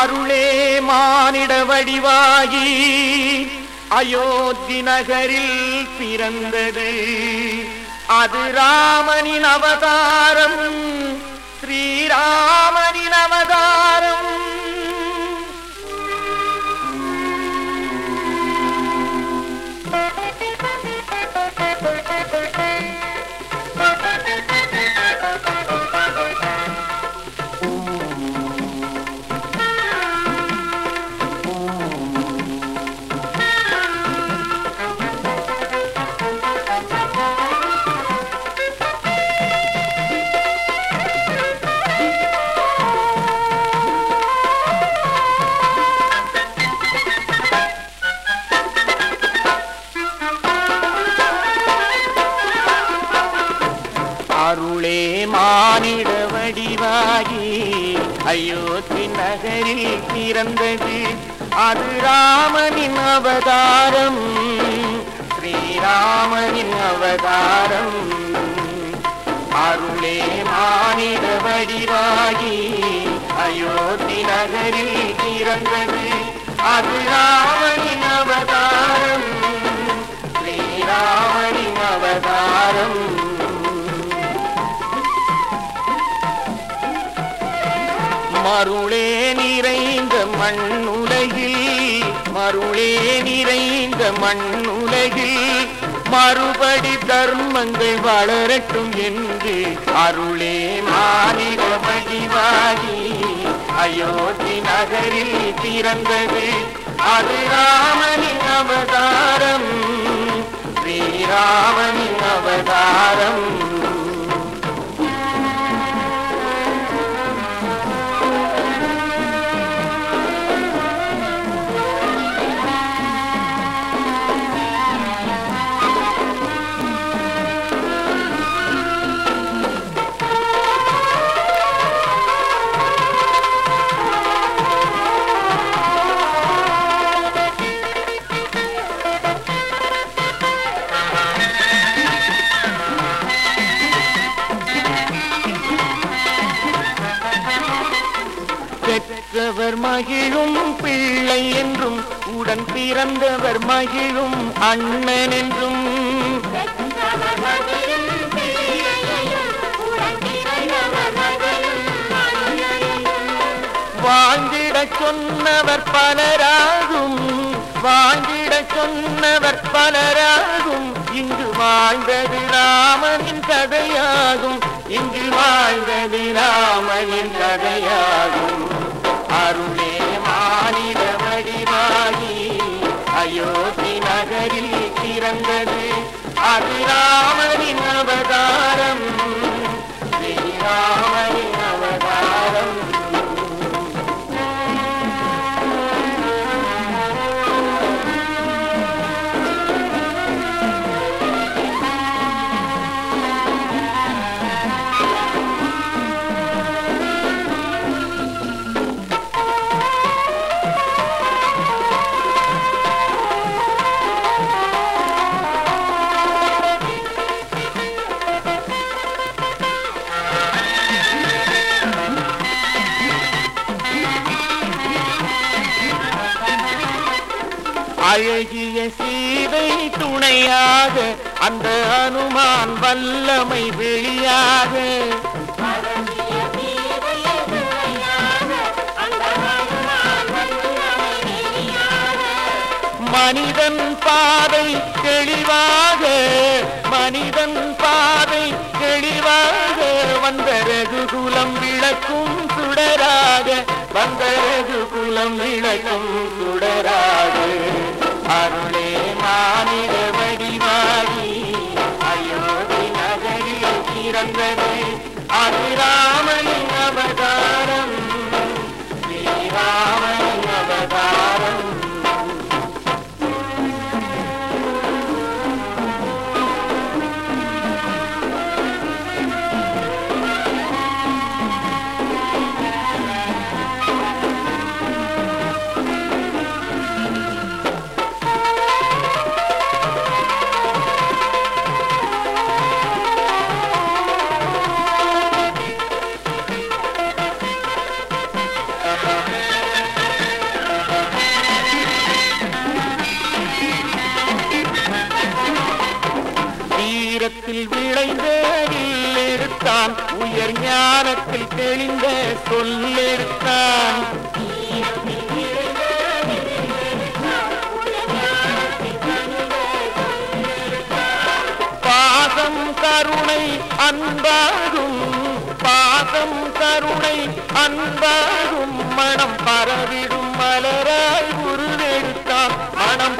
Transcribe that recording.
அருளே மானிட வடிவாகி அயோத்தி நகரில் பிறந்தது. அது ராமனின் அவதாரம் ஸ்ரீராமனின் அவதாரம். மானிட வடிவாகி அயோத்தி நகரில் பிறந்தது. அது ராமனின் அவதாரம். ஸ்ரீராமனின் அவதாரம். அருளே மானிட வடிவாகி அயோத்தி நகரில் பிறந்தது. அது ராமன் மண்ணுலகில் மருளே நிறைந்த மண்ணுலகில் மறுபடி தர்மங்கள் வளரட்டும் என்று அருளே மாநில மகிவாகி அயோத்தி நகரில் பிறந்தது. அது ராமனின் அவதாரம். ஸ்ரீராமனின் அவதாரம். பெற்றவர் மகிழும் பிள்ளை என்றும் உடன் பிறந்தவர் மகிழும் அண்ணன் என்றும். வாழ்ந்திடச் சொன்னவர் பலராகும் வாழ்ந்திடச் சொன்னவர் பலராகும். இங்கு வாழ்ந்தது ராமனின் கதையாகும் இங்கு வாழ்ந்தது ராமனின் கதையாகும். அருளே மாநில வடிவாகி அயோத்தி நகரில் பிறந்தது. அது ராமனின் அவதாரம். அழகிய சீதை துணையாக அந்த அனுமான் வல்லமை வெளியாக. மனிதன் பாதை தெளிவாக மனிதன் பாதை தெளிவாக வந்த ரகுகுலம் விளக்கும் சுடராக வந்த ரகுகுலம் விளக்கும் சுடராக. ஞானத்தில் தெளிந்த சொல்லெடுத்தான் பாதம் கருணை அன்பாகும் பாதம் கருணை அன்பாகும். மனம் பரவிடும் மலராய் உருவெடுத்தான். மனம்